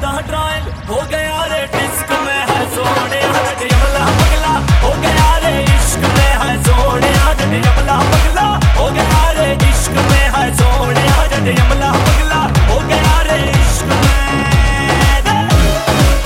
ਦਾ trial ਹੋ ਗਿਆ ਰੇ ਡਿਸਕ ਮੈਂ ਹੈ ਸੋਹਣੇ ਹਟ ਯਮਲਾ ਪਗਲਾ ਹੋ ਗਿਆ ਰੇ ਇਸ਼ਕ ਮੈਂ ਹੈ ਸੋਹਣੇ ਹਟ ਯਮਲਾ ਪਗਲਾ ਹੋ ਗਿਆ ਰੇ ਇਸ਼ਕ ਮੈਂ ਹੈ ਸੋਹਣੇ ਹਟ ਯਮਲਾ